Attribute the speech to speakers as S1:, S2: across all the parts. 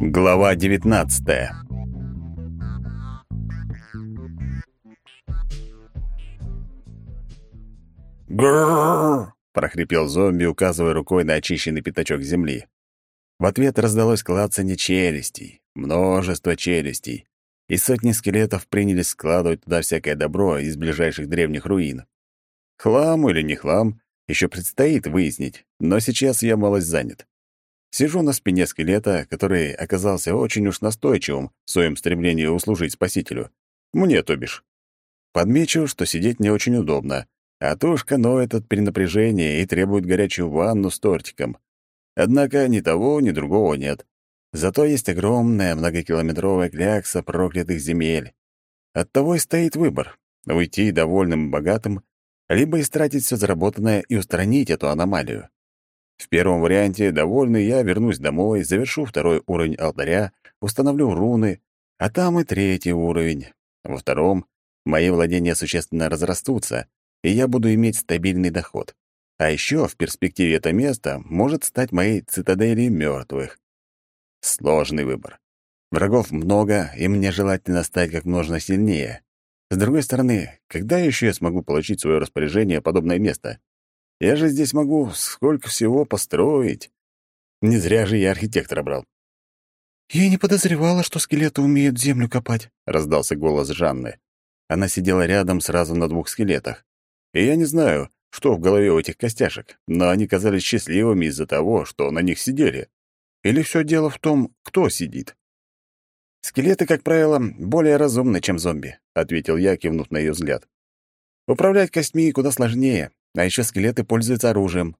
S1: Глава 19 «Грррр!» — прохрипел зомби, указывая рукой на очищенный пятачок земли. В ответ раздалось клацанье челюстей, множество челюстей, и сотни скелетов принялись складывать туда всякое добро из ближайших древних руин. Хлам или не хлам, еще предстоит выяснить, но сейчас я малость занят. Сижу на спине скелета, который оказался очень уж настойчивым в своем стремлении услужить спасителю. Мне, то бишь. Подмечу, что сидеть не очень удобно, а тушка ноет от перенапряжения и требует горячую ванну с тортиком. Однако ни того, ни другого нет. Зато есть огромная многокилометровая клякса проклятых земель. Оттого и стоит выбор — уйти довольным и богатым, либо истратить все заработанное и устранить эту аномалию. В первом варианте, довольный, я вернусь домой, завершу второй уровень алтаря, установлю руны, а там и третий уровень. Во втором мои владения существенно разрастутся, и я буду иметь стабильный доход. А еще в перспективе это место может стать моей цитаделью мертвых. Сложный выбор. Врагов много, и мне желательно стать как можно сильнее. С другой стороны, когда еще я смогу получить в свое распоряжение подобное место? Я же здесь могу сколько всего построить. Не зря же я архитектора брал.
S2: «Я не подозревала, что скелеты умеют землю копать», —
S1: раздался голос Жанны. Она сидела рядом сразу на двух скелетах. И я не знаю, что в голове у этих костяшек, но они казались счастливыми из-за того, что на них сидели. Или все дело в том, кто сидит? «Скелеты, как правило, более разумны, чем зомби», — ответил я, кивнув на ее взгляд. «Управлять костьми куда сложнее, а еще скелеты пользуются оружием».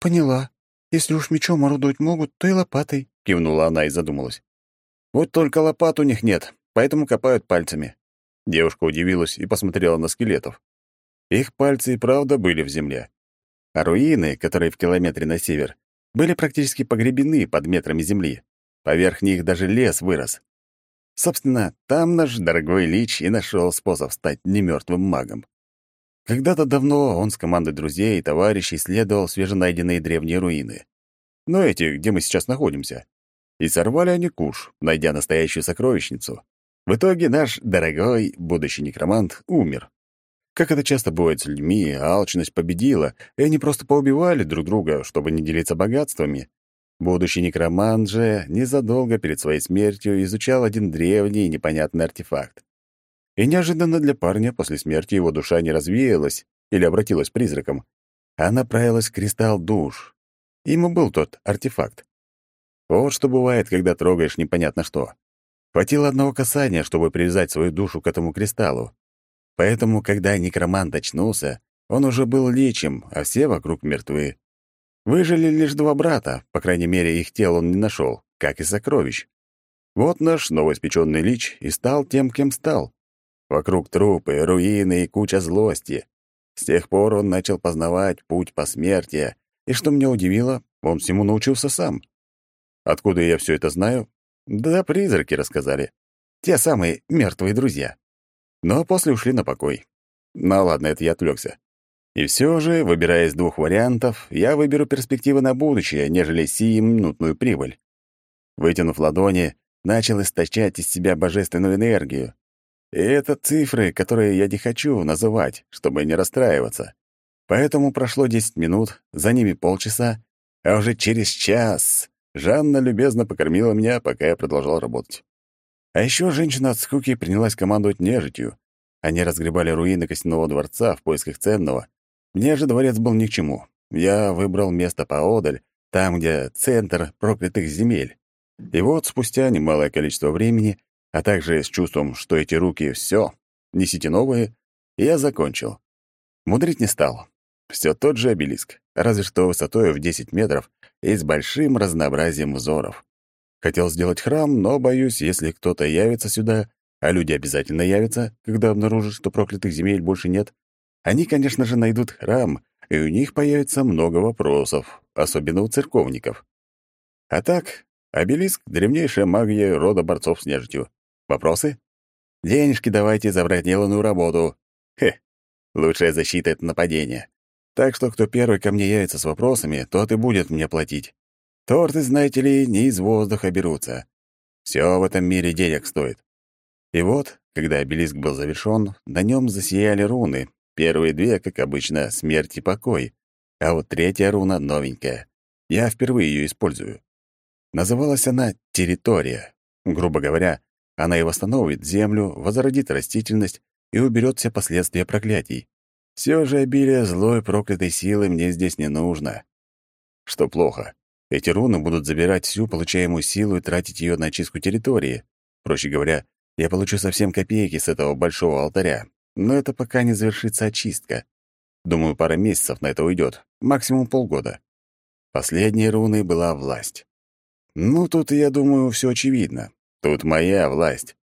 S2: «Поняла. Если уж мечом орудовать могут, то и лопатой», —
S1: кивнула она и задумалась. «Вот только лопат у них нет, поэтому копают пальцами». Девушка удивилась и посмотрела на скелетов. Их пальцы и правда были в земле. А руины, которые в километре на север, были практически погребены под метрами земли. Поверх них даже лес вырос. Собственно, там наш дорогой Лич и нашел способ стать немертвым магом. Когда-то давно он с командой друзей и товарищей исследовал свеженайденные древние руины. Ну, эти, где мы сейчас находимся. И сорвали они куш, найдя настоящую сокровищницу. В итоге наш дорогой будущий некромант умер. Как это часто бывает с людьми, алчность победила, и они просто поубивали друг друга, чтобы не делиться богатствами. Будущий некромант же незадолго перед своей смертью изучал один древний непонятный артефакт. И неожиданно для парня после смерти его душа не развеялась или обратилась призраком, а направилась в кристалл душ. Ему был тот артефакт. Вот что бывает, когда трогаешь непонятно что. Хватило одного касания, чтобы привязать свою душу к этому кристаллу. Поэтому, когда некромант очнулся, он уже был лечим, а все вокруг мертвы. Выжили лишь два брата, по крайней мере, их тел он не нашел, как и сокровищ. Вот наш новоиспеченный лич и стал тем, кем стал. Вокруг трупы, руины и куча злости. С тех пор он начал познавать путь посмертия, и, что меня удивило, он всему научился сам. Откуда я все это знаю? Да призраки рассказали. Те самые мертвые друзья но после ушли на покой. Ну ладно, это я отвлекся. И все же, выбирая из двух вариантов, я выберу перспективы на будущее, нежели сиюминутную прибыль. Вытянув ладони, начал источать из себя божественную энергию. И это цифры, которые я не хочу называть, чтобы не расстраиваться. Поэтому прошло 10 минут, за ними полчаса, а уже через час Жанна любезно покормила меня, пока я продолжал работать. А еще женщина от скуки принялась командовать нежитью. Они разгребали руины костяного дворца в поисках ценного. Мне же дворец был ни к чему. Я выбрал место поодаль, там, где центр проклятых земель. И вот спустя немалое количество времени, а также с чувством, что эти руки — все, несите новые, я закончил. Мудрить не стал. Все тот же обелиск, разве что высотой в 10 метров и с большим разнообразием узоров. Хотел сделать храм, но боюсь, если кто-то явится сюда, а люди обязательно явятся, когда обнаружат, что проклятых земель больше нет, они, конечно же, найдут храм, и у них появится много вопросов, особенно у церковников. А так, обелиск — древнейшая магия рода борцов с нежитью. Вопросы? Денежки давайте за проделанную работу. Хе, лучшая защита — это нападение. Так что кто первый ко мне явится с вопросами, тот и будет мне платить. Торты, знаете ли, не из воздуха берутся. Все в этом мире денег стоит. И вот, когда обелиск был завершен, на нем засияли руны. Первые две, как обычно, смерть и покой. А вот третья руна новенькая. Я впервые ее использую. Называлась она «Территория». Грубо говоря, она и восстановит землю, возродит растительность и уберет все последствия проклятий. Все же обилие злой проклятой силы мне здесь не нужно. Что плохо, эти руны будут забирать всю получаемую силу и тратить ее на очистку территории. Проще говоря, я получу совсем копейки с этого большого алтаря. Но это пока не завершится очистка. Думаю, пара месяцев на это уйдет, максимум полгода. Последней руной была власть. Ну, тут, я думаю, все очевидно. Тут моя власть.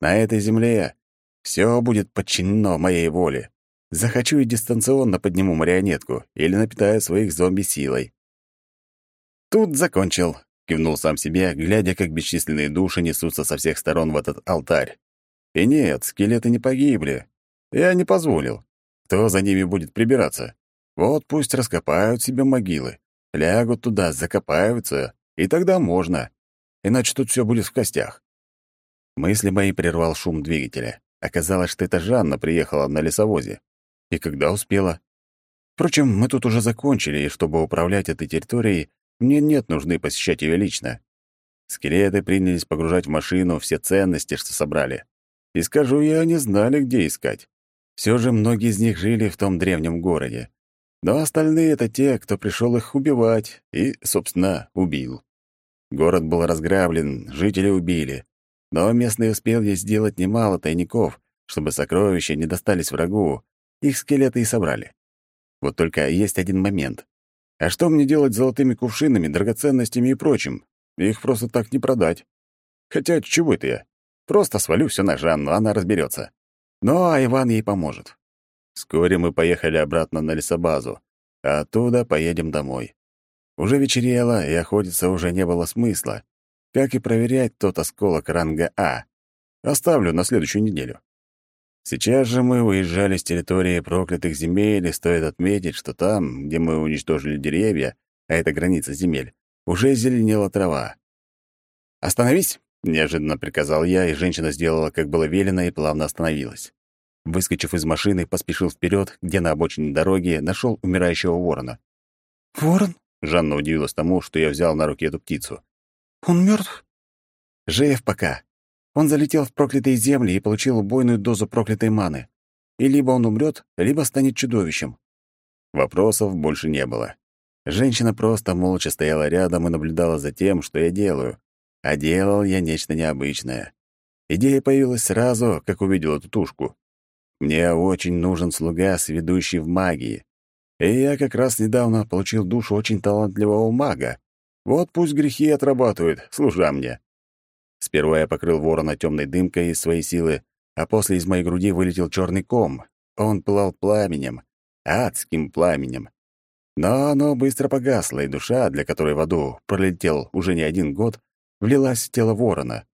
S1: На этой земле все будет подчинено моей воле. Захочу и дистанционно подниму марионетку или напитаю своих зомби силой. Тут закончил, кивнул сам себе, глядя, как бесчисленные души несутся со всех сторон в этот алтарь. И нет, скелеты не погибли. Я не позволил. Кто за ними будет прибираться? Вот пусть раскопают себе могилы, лягут туда, закопаются, и тогда можно. Иначе тут все будет в костях. Мысли мои прервал шум двигателя. Оказалось, что это Жанна приехала на лесовозе. И когда успела? Впрочем, мы тут уже закончили, и чтобы управлять этой территорией, мне нет нужды посещать ее лично. Скелеты принялись погружать в машину все ценности, что собрали. И скажу я, они знали, где искать. Все же многие из них жили в том древнем городе. Но остальные — это те, кто пришел их убивать и, собственно, убил. Город был разграблен, жители убили. Но местные успели сделать немало тайников, чтобы сокровища не достались врагу. Их скелеты и собрали. Вот только есть один момент. А что мне делать с золотыми кувшинами, драгоценностями и прочим? Их просто так не продать. Хотя чего это я? Просто свалю все на Жанну, она разберется. Ну, а Иван ей поможет. Вскоре мы поехали обратно на лесобазу, а оттуда поедем домой. Уже вечерело, и охотиться уже не было смысла. Как и проверять тот осколок ранга А. Оставлю на следующую неделю. Сейчас же мы уезжали с территории проклятых земель, и стоит отметить, что там, где мы уничтожили деревья, а это граница земель, уже зеленела трава. «Остановись!» — неожиданно приказал я, и женщина сделала, как было велено, и плавно остановилась. Выскочив из машины, поспешил вперед, где на обочине дороги нашел умирающего ворона.
S2: «Ворон?»
S1: — Жанна удивилась тому, что я взял на руки эту птицу.
S2: «Он мертв?
S1: «Жив пока. Он залетел в проклятые земли и получил убойную дозу проклятой маны. И либо он умрет, либо станет чудовищем. Вопросов больше не было. Женщина просто молча стояла рядом и наблюдала за тем, что я делаю. А делал я нечто необычное. Идея появилась сразу, как увидел эту тушку. Мне очень нужен слуга, сведущий в магии. И я как раз недавно получил душу очень талантливого мага. Вот пусть грехи отрабатывает, служа мне. Сперва я покрыл ворона темной дымкой из своей силы, а после из моей груди вылетел черный ком. Он пылал пламенем, адским пламенем. Но оно быстро погасло, и душа, для которой в аду пролетел уже не один год, влилась в тело ворона.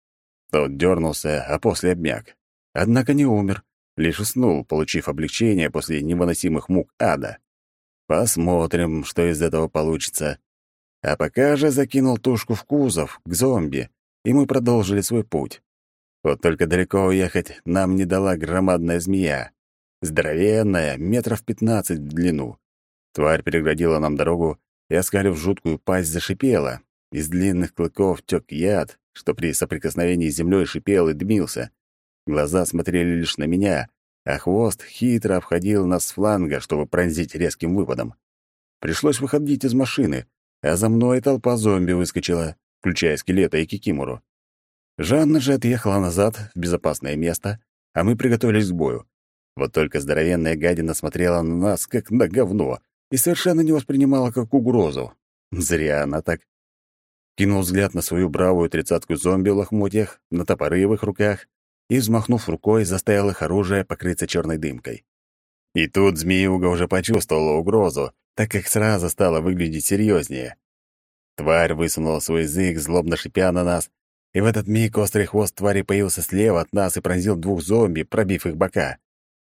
S1: Тот дернулся, а после обмяк. Однако не умер, лишь уснул, получив облегчение после невыносимых мук ада. Посмотрим, что из этого получится. А пока же закинул тушку в кузов, к зомби, и мы продолжили свой путь. Вот только далеко уехать нам не дала громадная змея. Здоровенная, метров пятнадцать в длину. Тварь переградила нам дорогу и, оскалив жуткую пасть, зашипела. Из длинных клыков тек яд, что при соприкосновении с землей шипел и дымился. Глаза смотрели лишь на меня, а хвост хитро обходил нас с фланга, чтобы пронзить резким выпадом. Пришлось выходить из машины, а за мной толпа зомби выскочила включая скелета и Кикимору. Жанна же отъехала назад, в безопасное место, а мы приготовились к бою. Вот только здоровенная гадина смотрела на нас, как на говно, и совершенно не воспринимала как угрозу. Зря она так. Кинул взгляд на свою бравую тридцатку зомби в лохмотьях, на топоры в их руках и, взмахнув рукой, заставил их оружие покрыться черной дымкой. И тут змеюга уже почувствовала угрозу, так как сразу стала выглядеть серьезнее. Тварь высунула свой язык, злобно шипя на нас, и в этот миг острый хвост твари появился слева от нас и пронзил двух зомби, пробив их бока.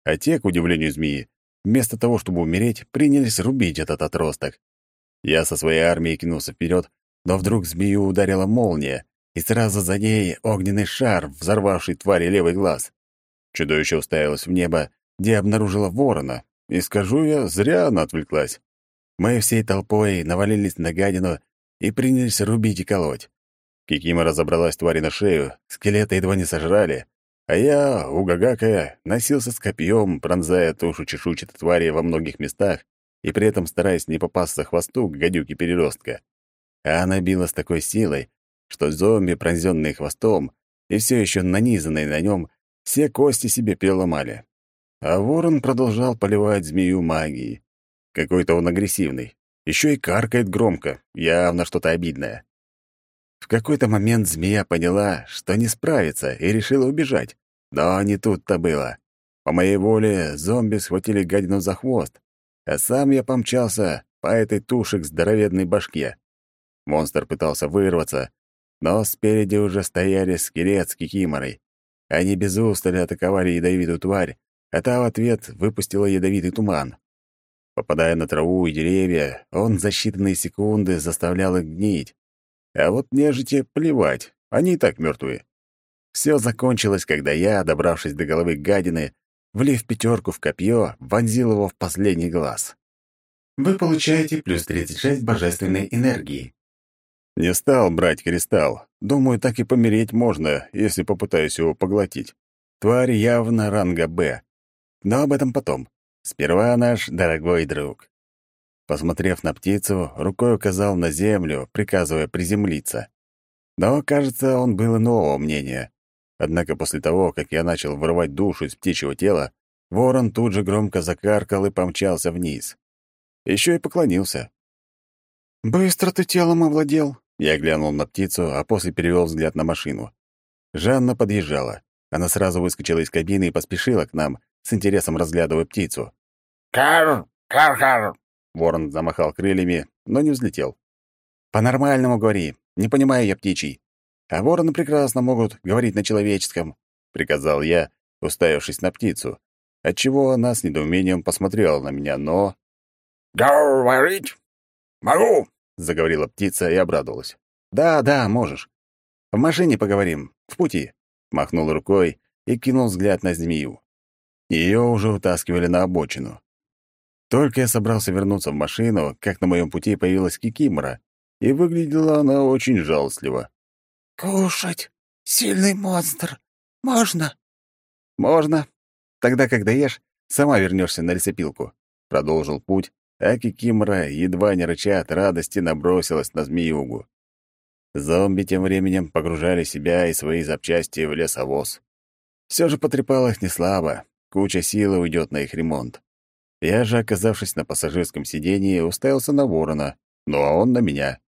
S1: А те, к удивлению змеи, вместо того, чтобы умереть, принялись рубить этот отросток. Я со своей армией кинулся вперед, но вдруг змею ударила молния, и сразу за ней огненный шар, взорвавший твари левый глаз. Чудовище уставилось в небо, где обнаружило ворона, и, скажу я, зря она отвлеклась. Мы всей толпой навалились на гадину и принялись рубить и колоть. Кикима разобралась твари на шею, скелета едва не сожрали, а я, угагакая, носился с копьем, пронзая тушу чешуйчатой твари во многих местах и при этом стараясь не попасться хвосту к гадюке-переростка. А она била с такой силой, что зомби, пронзённые хвостом и все еще нанизанные на нем, все кости себе переломали. А ворон продолжал поливать змею магией. Какой-то он агрессивный. Еще и каркает громко, явно что-то обидное. В какой-то момент змея поняла, что не справится, и решила убежать. Но не тут-то было. По моей воле зомби схватили гадину за хвост, а сам я помчался по этой туше к здоровенной башке. Монстр пытался вырваться, но спереди уже стояли скелет с кикиморой. Они без устали атаковали ядовитую тварь, а та в ответ выпустила ядовитый туман. Попадая на траву и деревья, он за считанные секунды заставлял их гнить, а вот нежити плевать, они и так мертвые. Все закончилось, когда я, добравшись до головы гадины, влив пятерку в копье, вонзил его в последний глаз.
S3: Вы получаете плюс 36 божественной энергии.
S1: Не стал брать кристалл. Думаю, так и помереть можно, если попытаюсь его поглотить. Тварь явно ранга «Б». Но об этом потом. Сперва наш дорогой друг. Посмотрев на птицу, рукой указал на землю, приказывая приземлиться. Но, кажется, он был иного мнения. Однако после того, как я начал вырывать душу из птичьего тела, ворон тут же громко закаркал и помчался вниз. Еще и поклонился.
S2: «Быстро ты телом овладел!»
S1: Я глянул на птицу, а после перевел взгляд на машину. Жанна подъезжала. Она сразу выскочила из кабины и поспешила к нам, с интересом разглядывая птицу.
S4: «Кар! Кар-кар!»
S1: Ворон замахал крыльями, но не взлетел. «По-нормальному говори. Не понимаю я птичий. А вороны прекрасно могут говорить на человеческом», — приказал я, уставившись на птицу, отчего она с недоумением посмотрела на меня, но...
S4: «Говорить? Могу!»
S1: — заговорила птица и обрадовалась. «Да, да, можешь. В машине поговорим. В пути», — махнул рукой и кинул взгляд на змею. Ее уже утаскивали на обочину. Только я собрался вернуться в машину, как на моем пути появилась Кикимора, и выглядела она очень жалостливо.
S2: «Кушать! Сильный монстр! Можно?»
S1: «Можно. Тогда, когда ешь, сама вернешься на лесопилку», — продолжил путь, а Кикимора, едва не рыча от радости, набросилась на змеюгу. Зомби тем временем погружали себя и свои запчасти в лесовоз. Все же потрепало их неслабо, куча силы уйдет на их ремонт. Я же, оказавшись на пассажирском сидении, уставился на ворона, ну а он на меня.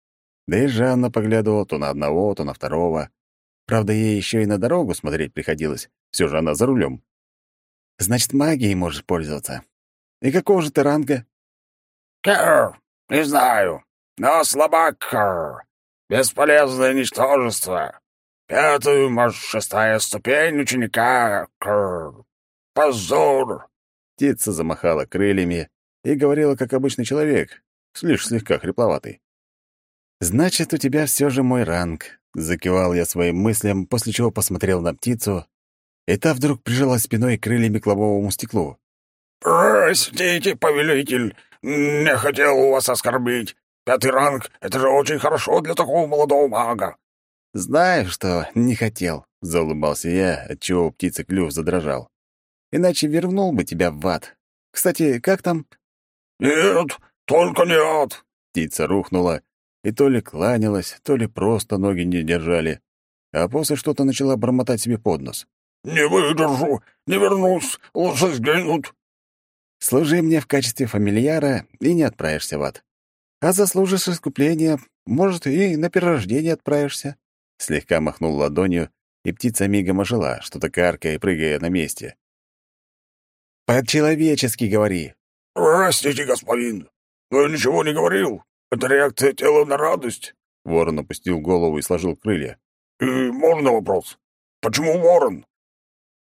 S1: Да и Жанна поглядывала то на одного, то на второго. Правда, ей еще и на дорогу смотреть приходилось. Все же она за рулем. «Значит, магией можешь пользоваться. И какого же ты ранга?»
S4: «Кэр, не знаю, но слабак, Кэр. Бесполезное ничтожество. Пятая, может, шестая ступень ученика, Кэр. Позор!»
S1: Птица замахала крыльями и говорила, как обычный человек, лишь слегка хрипловатый. «Значит, у тебя все же мой ранг», — закивал я своим мыслям, после чего посмотрел на птицу, и та вдруг прижалась спиной крыльями к лобовому стеклу.
S4: «Простите, повелитель, не хотел у вас оскорбить. Пятый ранг — это же очень хорошо для такого молодого мага».
S1: «Знаю, что не хотел», — заулыбался я, отчего у птицы клюв задрожал иначе вернул бы тебя в ад. Кстати, как там?»
S4: «Нет, только не ад!»
S1: Птица рухнула, и то ли кланялась, то ли просто ноги не держали, а после что-то начала бормотать себе под нос.
S4: «Не выдержу, не вернусь, лучше сгинут».
S1: «Служи мне в качестве фамильяра, и не отправишься в ад. А заслужишь искупление, может, и на перерождение отправишься». Слегка махнул ладонью, и птица мигом ожила, что-то каркая и прыгая на месте. «По-человечески говори».
S4: «Простите, господин, но я ничего не говорил. Это реакция тела на радость».
S1: Ворон опустил голову и сложил крылья.
S4: «И можно вопрос? Почему ворон?»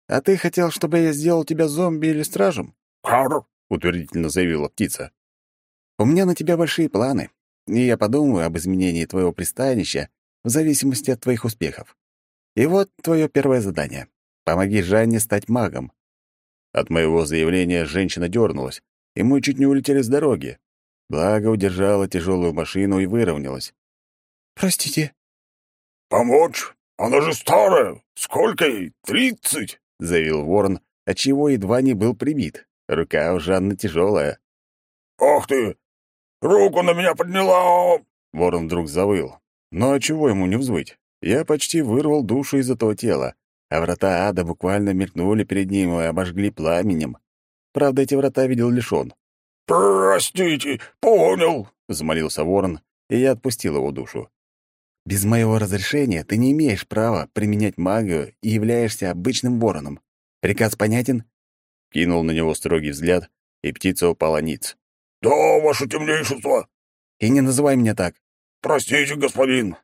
S1: «А ты хотел, чтобы я сделал тебя зомби или стражем?»
S4: «Хар», —
S1: утвердительно заявила птица. «У меня на тебя большие планы, и я подумаю об изменении твоего пристанища в зависимости от твоих успехов. И вот твое первое задание. Помоги Жанне стать магом». От моего заявления женщина дернулась, и мы чуть не улетели с дороги. Благо удержала тяжелую машину и выровнялась.
S2: «Простите».
S4: «Помочь? Она же старая. Сколько ей? Тридцать?»
S1: — заявил ворон, отчего едва не был прибит. Рука у Жанны тяжелая.
S4: «Ах ты! Руку на меня подняла!»
S1: Ворон вдруг завыл. Но а чего ему не взвыть? Я почти вырвал душу из этого тела, а врата ада буквально мелькнули перед ним и обожгли пламенем. Правда, эти врата видел лишь он.
S4: «Простите, понял», —
S1: взмолился ворон, и я отпустил его душу. «Без моего разрешения ты не имеешь права применять магию и являешься обычным вороном. Приказ понятен?» Кинул на него строгий взгляд, и птица упала ниц.
S4: «Да, ваше темнейшество!»
S1: «И не называй меня так!»
S4: «Простите, господин!»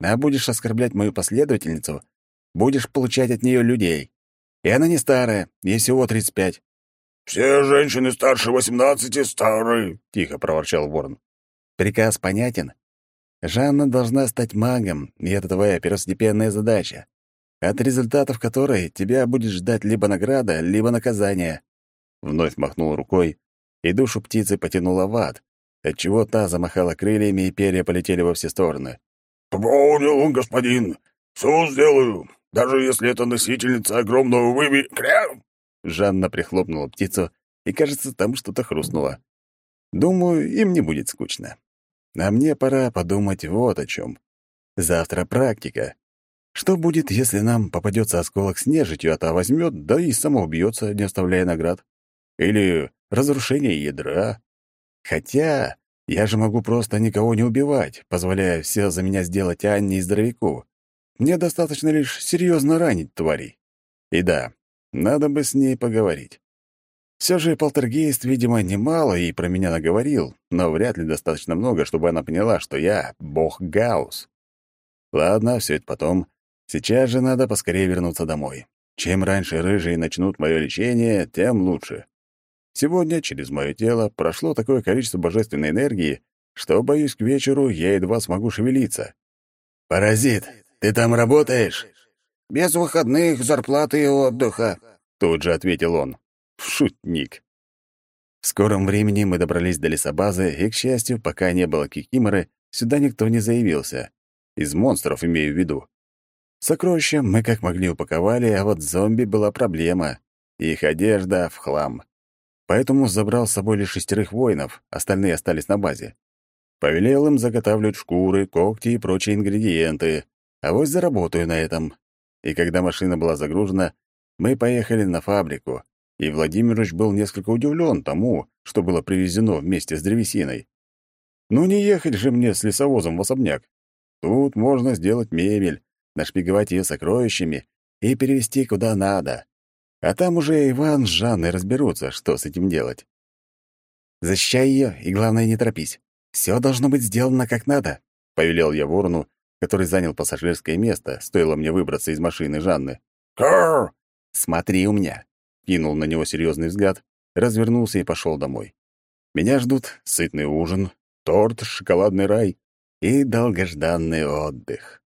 S1: «А будешь оскорблять мою последовательницу, будешь получать от нее людей. И она не старая, ей всего тридцать пять.
S4: «Все женщины старше восемнадцати старые», —
S1: тихо проворчал ворон. «Приказ понятен. Жанна должна стать магом, и это твоя первостепенная задача, от результатов которой тебя будет ждать либо награда, либо наказание». Вновь махнул рукой, и душу птицы потянула в ад, отчего та замахала крыльями, и перья полетели во все стороны.
S4: «Понял, господин. Все сделаю, даже если это носительница огромного выби...» Крям!
S1: Жанна прихлопнула птицу, и, кажется, там что-то хрустнуло. Думаю, им не будет скучно. А мне пора подумать вот о чем. Завтра практика. Что будет, если нам попадется осколок с нежитью, а та возьмет, да и самоубьется, не оставляя наград? Или разрушение ядра? Хотя я же могу просто никого не убивать, позволяя все за меня сделать Анне и здоровяку. Мне достаточно лишь серьезно ранить тварей. И да, надо бы с ней поговорить. Все же полтергейст, видимо, немало и про меня наговорил, но вряд ли достаточно много, чтобы она поняла, что я — бог Гаус. Ладно, все это потом. Сейчас же надо поскорее вернуться домой. Чем раньше рыжие начнут мое лечение, тем лучше. Сегодня через мое тело прошло такое количество божественной энергии, что, боюсь, к вечеру я едва смогу шевелиться.
S4: «Паразит, ты там работаешь?»
S2: Без выходных, зарплаты и отдыха», —
S1: тут же ответил он. Шутник. В скором времени мы добрались до лесобазы, и, к счастью, пока не было кикиморы, сюда никто не заявился. Из монстров имею в виду. Сокровища мы как могли упаковали, а вот зомби была проблема. Их одежда в хлам. Поэтому забрал с собой лишь шестерых воинов, остальные остались на базе. Повелел им заготавливать шкуры, когти и прочие ингредиенты, а вот заработаю на этом. И когда машина была загружена, мы поехали на фабрику, и Владимирович был несколько удивлен тому, что было привезено вместе с древесиной. Ну не ехать же мне с лесовозом в особняк. Тут можно сделать мебель, нашпиговать ее сокровищами и перевезти куда надо. А там уже Иван с Жанной разберутся, что с этим делать. Защищай ее и, главное, не торопись. Все должно быть сделано как надо, — повелел я ворону, который занял пассажирское место, стоило мне выбраться из машины Жанны.
S4: «Кар!»
S1: «Смотри у меня!» Кинул на него серьезный взгляд, развернулся и пошел домой. Меня ждут сытный ужин, торт, шоколадный рай и долгожданный отдых.